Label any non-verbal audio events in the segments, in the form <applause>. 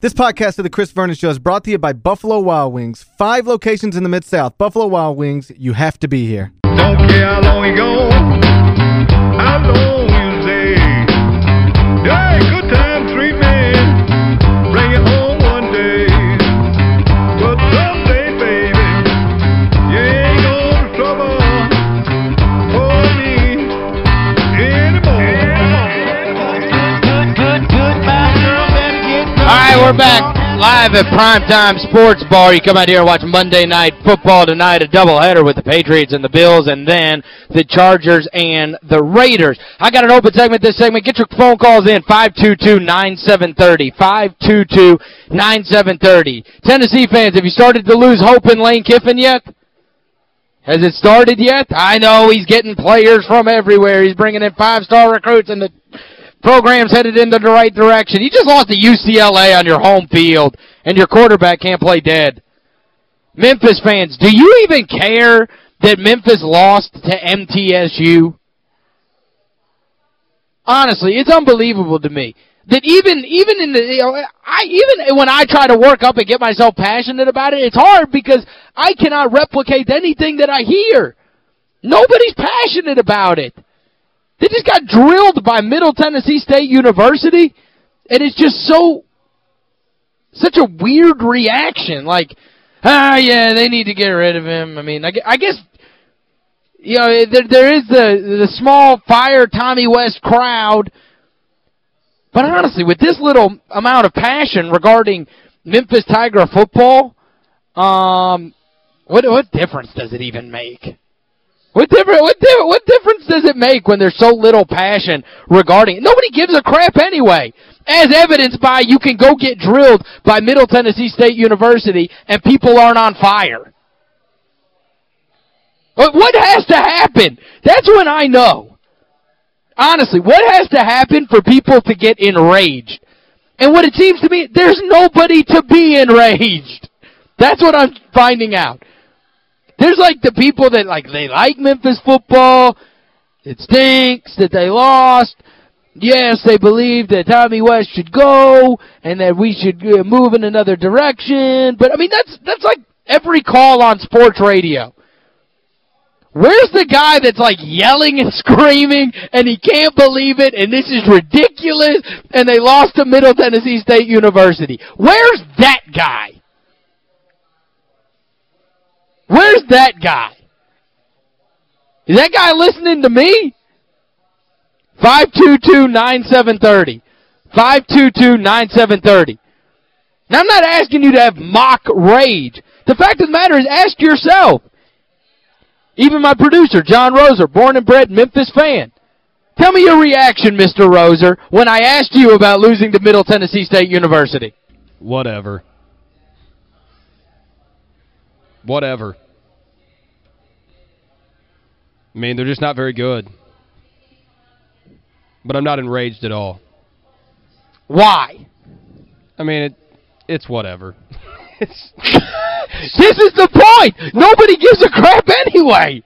This podcast of the Chris Vernon Show is brought to you by Buffalo Wild Wings. Five locations in the Mid-South. Buffalo Wild Wings, you have to be here. Don't care how long you go, how long you stay. Yeah, good time, we're back live at Primetime Sports Bar. You come out here and watch Monday Night Football tonight, a doubleheader with the Patriots and the Bills, and then the Chargers and the Raiders. I got an open segment this segment. Get your phone calls in, 522-9730, 522-9730. Tennessee fans, have you started to lose hope in Lane Kiffin yet? Has it started yet? I know he's getting players from everywhere. He's bringing in five-star recruits, and the program's headed in the right direction. You just lost to UCLA on your home field, and your quarterback can't play dead. Memphis fans, do you even care that Memphis lost to MTSU? Honestly, it's unbelievable to me that even even in the you know, I even when I try to work up and get myself passionate about it, it's hard because I cannot replicate anything that I hear. Nobody's passionate about it. They just got drilled by Middle Tennessee State University, and it's just so such a weird reaction. Like, ah, yeah, they need to get rid of him. I mean, I, I guess you know, there there is the the small fire Tommy West crowd but honestly, with this little amount of passion regarding Memphis Tiger football, um, what what difference does it even make? What different what di what difference does it make when there's so little passion regarding it? Nobody gives a crap anyway. As evidenced by you can go get drilled by Middle Tennessee State University and people aren't on fire. What has to happen? That's when I know. Honestly, what has to happen for people to get enraged? And what it seems to me, there's nobody to be enraged. That's what I'm finding out. There's like the people that like they like Memphis football. It stinks that they lost. Yes, they believe that Tommy West should go and that we should uh, move in another direction. But I mean that's that's like every call on sports radio. Where's the guy that's like yelling and <laughs> screaming and he can't believe it and this is ridiculous and they lost to Middle Tennessee State University? Where's that guy? Where's that guy? Is that guy listening to me? 522-9730. 522-9730. Now, I'm not asking you to have mock rage. The fact of the matter is, ask yourself, even my producer, John Roser, born and bred Memphis fan. Tell me your reaction, Mr. Roser, when I asked you about losing to Middle Tennessee State University. Whatever. Whatever. I mean, they're just not very good. But I'm not enraged at all. Why? I mean, it it's whatever. <laughs> it's <laughs> this is the point. Nobody gives a crap anyway.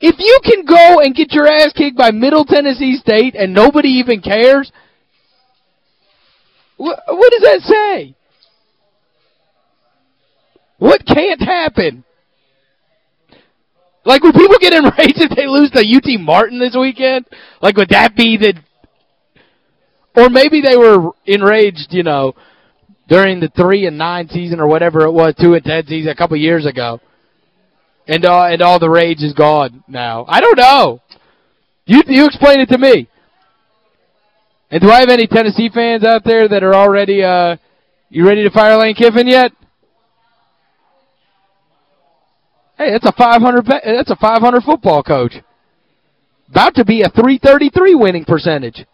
If you can go and get your ass kicked by Middle Tennessee State and nobody even cares, what, what does that say? What can't happen? Like, would people get enraged if they lose to UT Martin this weekend? Like, would that be the... Or maybe they were enraged, you know, during the 3 and 9 season or whatever it was, 2 and 10 season a couple years ago. And uh, and all the rage is gone now. I don't know. You you explain it to me. And do I have any Tennessee fans out there that are already uh you ready to fire Lane Kiffin yet? Hey, that's a 500 that's a 500 football coach. About to be a 333 winning percentage.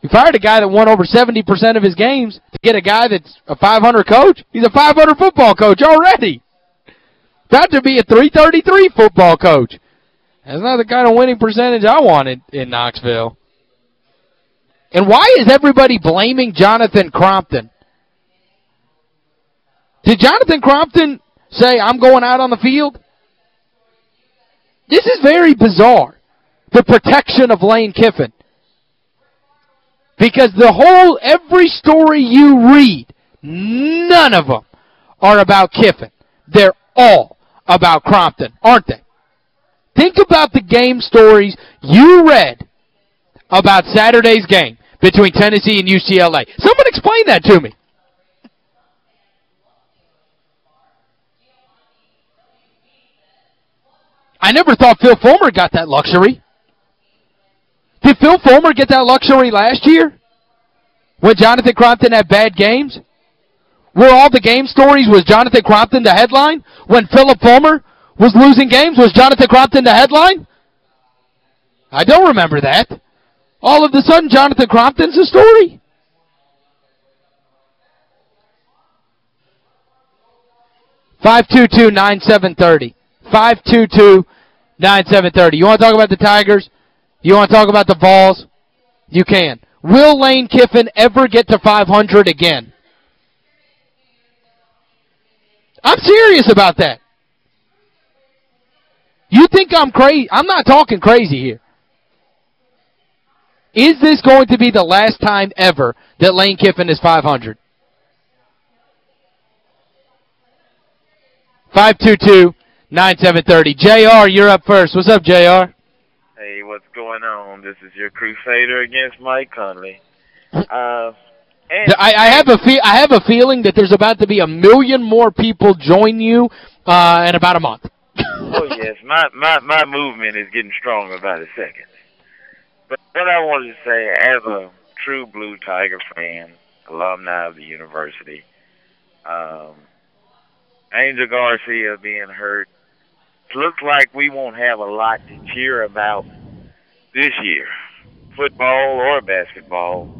You fired a guy that won over 70% of his games to get a guy that's a 500 coach. He's a 500 football coach already. About to be a 333 football coach. That's not the kind of winning percentage I wanted in Knoxville. And why is everybody blaming Jonathan Crompton? Did Jonathan Crompton say, I'm going out on the field? This is very bizarre. The protection of Lane Kiffin. Because the whole, every story you read none of them are about Kiffin. They're all about Crompton, aren't they? Think about the game stories you read about Saturday's game between Tennessee and UCLA. Someone explain that to me. I never thought Phil Fulmer got that luxury. Did Phil Fulmer get that luxury last year? When Jonathan Crompton had bad games? Were all the game stories, was Jonathan Crompton the headline? When Philip Fulmer was losing games, was Jonathan Crompton the headline? I don't remember that. All of a sudden, Jonathan Crompton's a story. Five two two nine seven thirty. Five two two nine seven thirty. You want to talk about the Tigers? You want to talk about the Vols? You can. Will Lane Kiffin ever get to 500 again? I'm serious about that. You think I'm crazy? I'm not talking crazy here. Is this going to be the last time ever that Lane Kiffin is 500? 522-9730. JR, you're up first. What's up, JR? Hey, what's going on? This is your Crusader against Mike Conley. Uh, and I, I have a fe I have a feeling that there's about to be a million more people join you uh, in about a month. <laughs> oh yes, my, my my movement is getting stronger by the second. But what I wanted to say, as a true Blue Tiger fan, alumni of the university, um, Angel Garcia being hurt, looks like we won't have a lot to cheer about this year, football or basketball.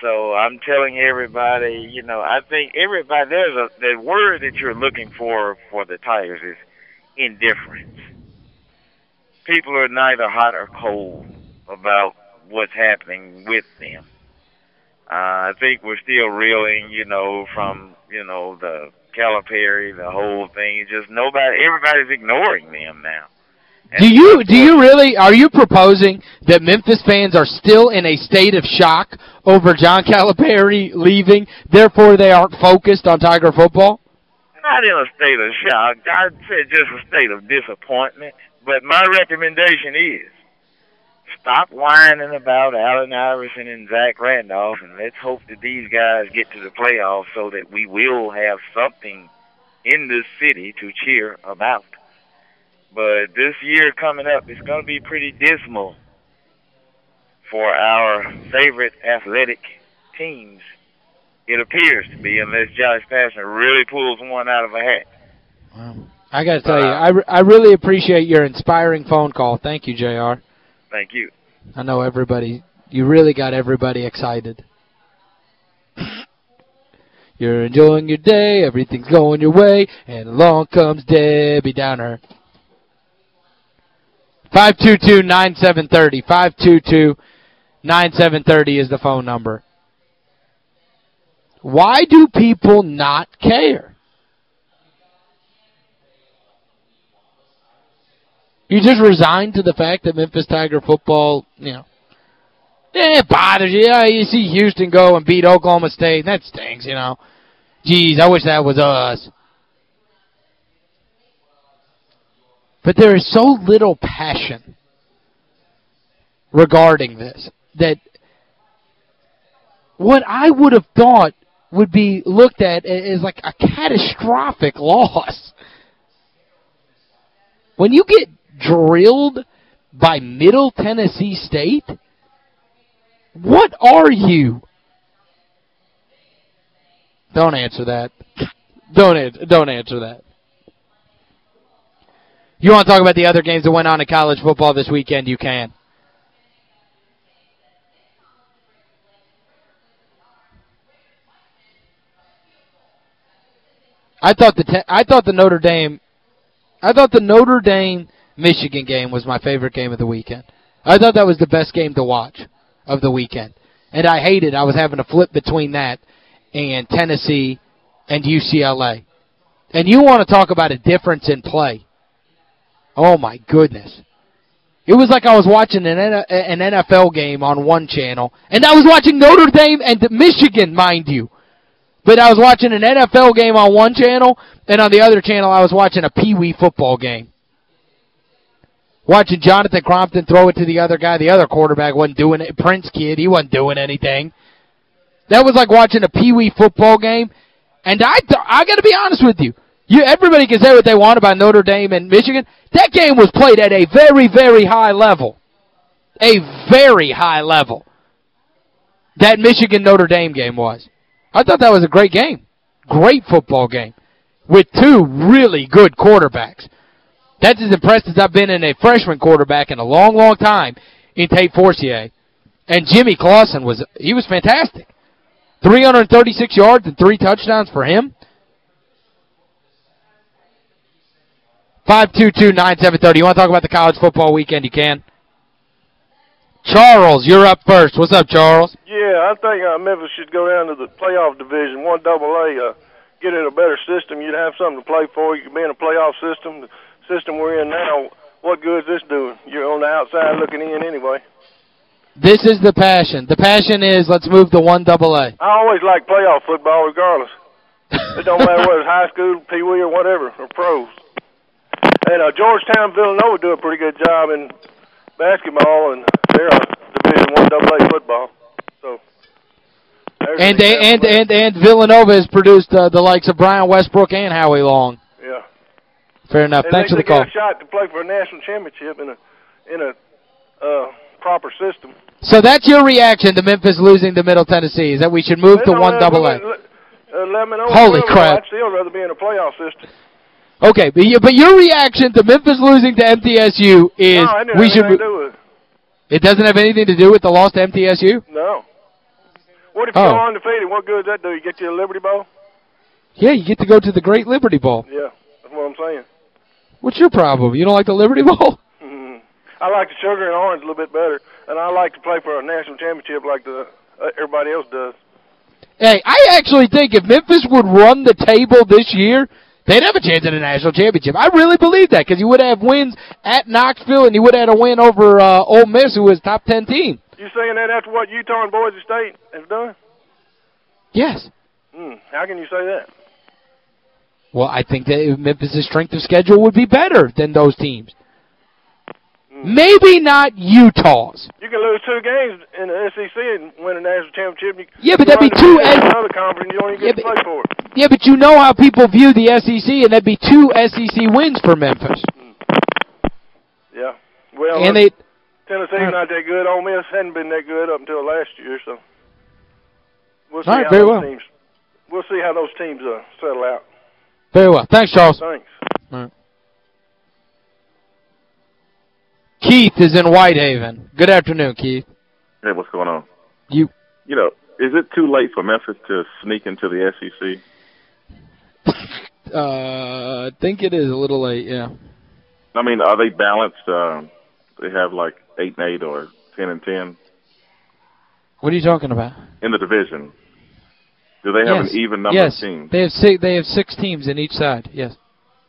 So I'm telling everybody, you know, I think everybody there's a the word that you're looking for for the Tigers is indifference. People are neither hot or cold about what's happening with them. Uh, I think we're still reeling, you know, from you know the Calipari, the whole thing. Just nobody, everybody's ignoring them now. Do you do you really are you proposing that Memphis fans are still in a state of shock over John Calipari leaving, therefore they aren't focused on Tiger football? Not in a state of shock. I'd say just a state of disappointment. But my recommendation is stop whining about Allen Iverson and Zach Randolph, and let's hope that these guys get to the playoffs so that we will have something in this city to cheer about. But this year coming up, it's going to be pretty dismal for our favorite athletic teams. It appears to be, unless Josh Pastner really pulls one out of a hat. Wow. I got to tell you, I, re I really appreciate your inspiring phone call. Thank you, JR. Thank you. I know everybody, you really got everybody excited. You're enjoying your day, everything's going your way, and along comes Debbie Downer. 522-9730. 522-9730 is the phone number. Why do people not care? You just resigned to the fact that Memphis Tiger football, you know, eh, it bothers you. You see Houston go and beat Oklahoma State. and That stinks, you know. Geez, I wish that was us. But there is so little passion regarding this that what I would have thought would be looked at as like a catastrophic <laughs> loss. When you get drilled by Middle Tennessee State, what are you? Don't answer that. Don't don't answer that. You want to talk about the other games that went on in college football this weekend, you can. I thought the I thought the Notre Dame I thought the Notre Dame Michigan game was my favorite game of the weekend. I thought that was the best game to watch of the weekend. And I hated I was having to flip between that and Tennessee and UCLA. And you want to talk about a difference in play. Oh, my goodness. It was like I was watching an an NFL game on one channel, and I was watching Notre Dame and Michigan, mind you. But I was watching an NFL game on one channel, and on the other channel I was watching a Pee Wee football game. Watching Jonathan Crompton throw it to the other guy. The other quarterback wasn't doing it. Prince kid, he wasn't doing anything. That was like watching a Pee Wee football game. And I I got to be honest with you. You everybody can say what they want about Notre Dame and Michigan. That game was played at a very very high level. A very high level. That Michigan Notre Dame game was. I thought that was a great game. Great football game with two really good quarterbacks. That's as impressed as I've been in a freshman quarterback in a long, long time in Tate Forcier. And Jimmy Clausen was he was fantastic. 336 yards and three touchdowns for him. 522-9730. You want to talk about the college football weekend, you can. Charles, you're up first. What's up, Charles? Yeah, I think uh, Memphis should go down to the playoff division, one double A, uh, get in a better system. You'd have something to play for. You could be in a playoff system. System we're in now, what good is this doing? You're on the outside looking in anyway. This is the passion. The passion is let's move to one double A. I always like playoff football regardless. <laughs> it don't matter whether it's high school, Pee Wee, or whatever, or pros. And uh, Georgetown, Villanova do a pretty good job in basketball, and they're a Division One Double A football. So. And they, and and and Villanova has produced uh, the likes of Brian Westbrook and Howie Long. Fair enough. And Thanks for the they call. got a shot to play for a national championship in a in a uh, proper system. So that's your reaction to Memphis losing to Middle Tennessee, is that we should move They to one double A. Uh, let me know. Holy crap. I'd still rather be in a playoff system. Okay, but, you, but your reaction to Memphis losing to MTSU is no, we should do it. it doesn't have anything to do with the loss to MTSU? No. What if you Oh. go undefeated? What good does that do? You get you a Liberty Bowl? Yeah, you get to go to the Great Liberty Bowl. Yeah, that's what I'm saying. What's your problem? You don't like the Liberty Bowl? <laughs> Mhm. I like the sugar and orange a little bit better, and I like to play for a national championship like the uh, everybody else does. Hey, I actually think if Memphis would run the table this year, they'd have a chance at a national championship. I really believe that because you would have wins at Knoxville and you would have had a win over uh, Ole Miss, who was top 10 team. You saying that after what Utah and Boise State have done? Yes. Hmm. How can you say that? Well, I think that Memphis' strength of schedule would be better than those teams. Maybe not Utah's. You can lose two games in the SEC and win a national championship. You, Yeah, but that'd be two another conference. You don't even Yeah, get to but- play for it. Yeah, but you know how people view the SEC, and that'd be two SEC wins for Memphis. Yeah. Well, And they Tennessee's not that good. Ole Miss hadn't been that good up until last year, so we'll see All right, how very those well. teams. We'll see how those teams uh, settle out. Very well. Thanks, Charles. Thanks. Keith is in Whitehaven. Good afternoon, Keith. Hey, what's going on? You You know, is it too late for Memphis to sneak into the SEC? <laughs> uh I think it is a little late, yeah. I mean, are they balanced? Um, they have like eight and eight or ten and ten What are you talking about? in the division. Do they have yes. an even number yes. of teams? They have six they have six teams in each side. Yes.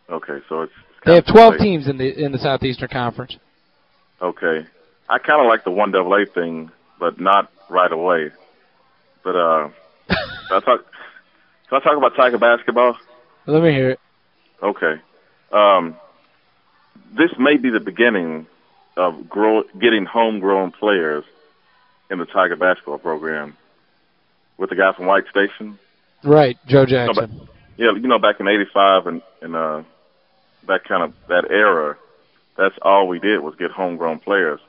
Okay, so it's, it's They have 12 late. teams in the in the Southeastern Conference. Okay, I kind of like the one double A thing, but not right away. But uh, <laughs> I talk. Can I talk about Tiger basketball? Let me hear it. Okay. Um, this may be the beginning of grow, getting homegrown players in the Tiger basketball program with the guy from White Station. Right, Joe Jackson. but, yeah, you know, back in '85 and and uh, that kind of that era, that's all we did was get homegrown players,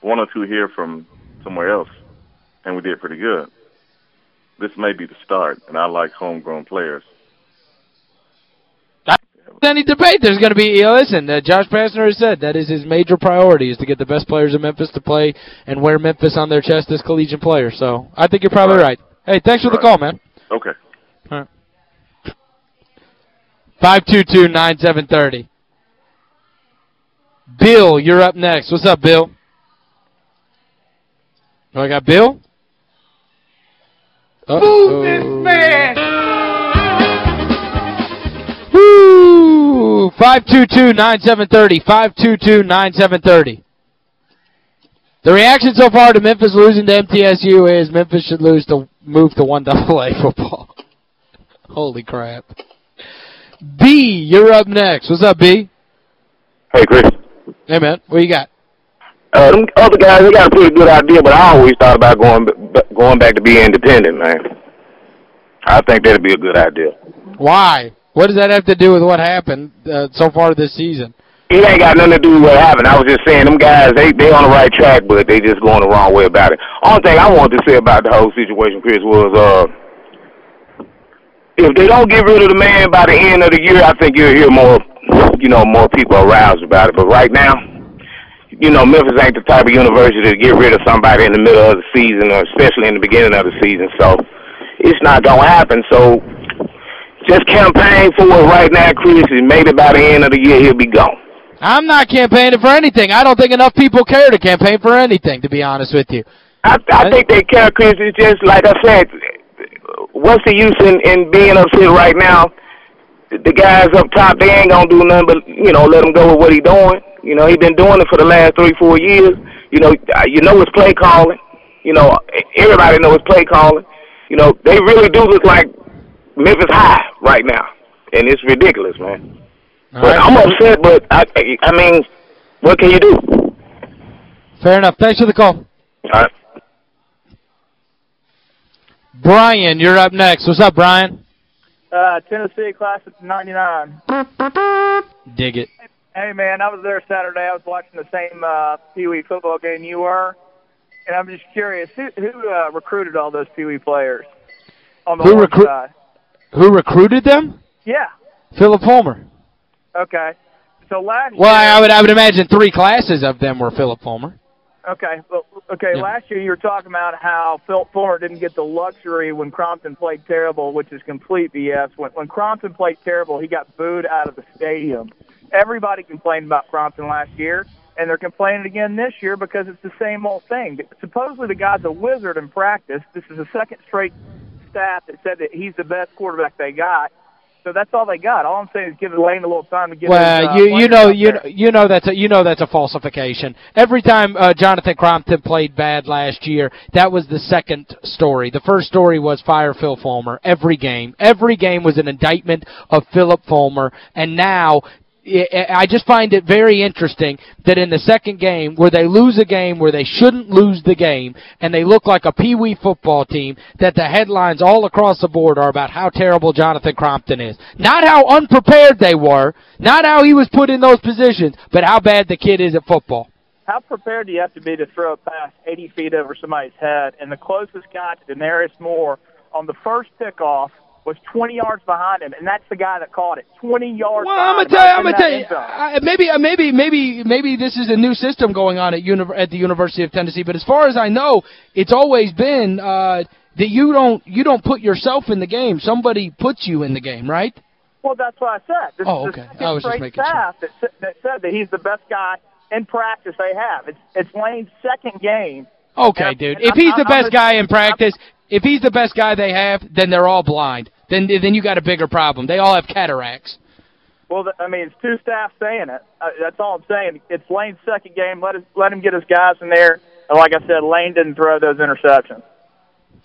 one or two here from somewhere else, and we did pretty good. This may be the start, and I like homegrown players. Any debate, there's going to be, you know, listen, uh, Josh Pastner has said that is his major priority is to get the best players in Memphis to play and wear Memphis on their chest as collegiate players. So I think you're probably right. Right. Hey, thanks for the call, man. Okay. 522-9730. Bill, you're up next. What's up, Bill? Oh, I got Bill? Uh Move this man! Woo! 522-9730. 522-9730. The reaction so far to Memphis losing to MTSU is Memphis should lose to move to 1 double A <laughs> football. Holy crap. B, you're up next. What's up, B? Hey, Chris. Hey, man. What you got? Uh, them other guys, they got a pretty good idea, but I always thought about going going back to being independent, man. I think that'd be a good idea. Why? What does that have to do with what happened uh, so far this season? It ain't got nothing to do with what happened. I was just saying, them guys, they they on the right track, but they just going the wrong way about it. Only thing I wanted to say about the whole situation, Chris, was uh, if they don't get rid of the man by the end of the year, I think you'll hear more, you know, more people aroused about it. But right now, you know, Memphis ain't the type of university to get rid of somebody in the middle of the season, or especially in the beginning of the season. So it's not gonna happen. So just campaign for it right now, Chris, and maybe by the end of the year he'll be gone. I'm not campaigning for anything. I don't think enough people care to campaign for anything, to be honest with you. I, I think they care, because It's just, like I said, what's the use in, in being upset right now? The guys up top, they ain't going to do nothing but, you know, let him go with what he doing. You know, he been doing it for the last three, four years. You know, you know his play calling. You know, everybody knows his play calling. You know, they really do look like Memphis High right now, and it's ridiculous, man. All but right. I'm upset, but I, I mean, what can you do? Fair enough. Thanks for the call. All right. Brian, you're up next. What's up, Brian? Uh, Tennessee class of 99. Dig it. Hey, man, I was there Saturday. I was watching the same uh, Pee Wee football game you were. And I'm just curious, who, who uh, recruited all those Pee Wee players on the Who Orange side? Who recruited them? Yeah. Philip Fulmer. Okay. So last Well, year, I would I would imagine three classes of them were Philip Fulmer. Okay, well, okay. Yeah. Last year you were talking about how Philip Fulmer didn't get the luxury when Crompton played terrible, which is complete BS. When when Crompton played terrible, he got booed out of the stadium. Everybody complained about Crompton last year, and they're complaining again this year because it's the same old thing. Supposedly the guy's a wizard in practice. This is the second straight staff that said that he's the best quarterback they got. So that's all they got. All I'm saying is give Lane a little time to get Well, his, uh, you you know you know, you know that's a you know that's a falsification. Every time uh, Jonathan Crompton played bad last year, that was the second story. The first story was fire Phil Fulmer every game. Every game was an indictment of Philip Fulmer and now I just find it very interesting that in the second game where they lose a game where they shouldn't lose the game and they look like a peewee football team that the headlines all across the board are about how terrible Jonathan Crompton is. Not how unprepared they were, not how he was put in those positions, but how bad the kid is at football. How prepared do you have to be to throw a pass 80 feet over somebody's head? And the closest guy to Denarius Moore on the first pickoff was 20 yards behind him, and that's the guy that caught it. 20 yards Well, I'm behind going to tell you, I'm going to tell you. I, maybe, uh, maybe, maybe, maybe this is a new system going on at, uni at the University of Tennessee, but as far as I know, it's always been uh, that you don't you don't put yourself in the game. Somebody puts you in the game, right? Well, that's what I said. This Oh, okay. I was just making sure. that, that said that he's the best guy in practice they have. It's, it's Lane's second game. Okay, dude. If he's the best guy in practice, if he's the best guy they have, then they're all blind. Then then you got a bigger problem. They all have cataracts. Well, I mean, it's two staff saying it. Uh, that's all I'm saying. It's Lane's second game. Let, us, let him get his guys in there. And like I said, Lane didn't throw those interceptions.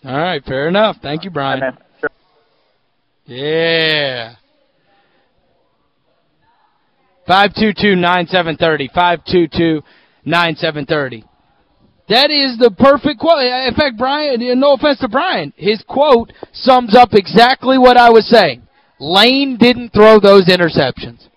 All right, fair enough. Thank you, Brian. Sure. Yeah. 522-9730. 522-9730. That is the perfect quote. In fact, Brian, no offense to Brian, his quote sums up exactly what I was saying. Lane didn't throw those interceptions.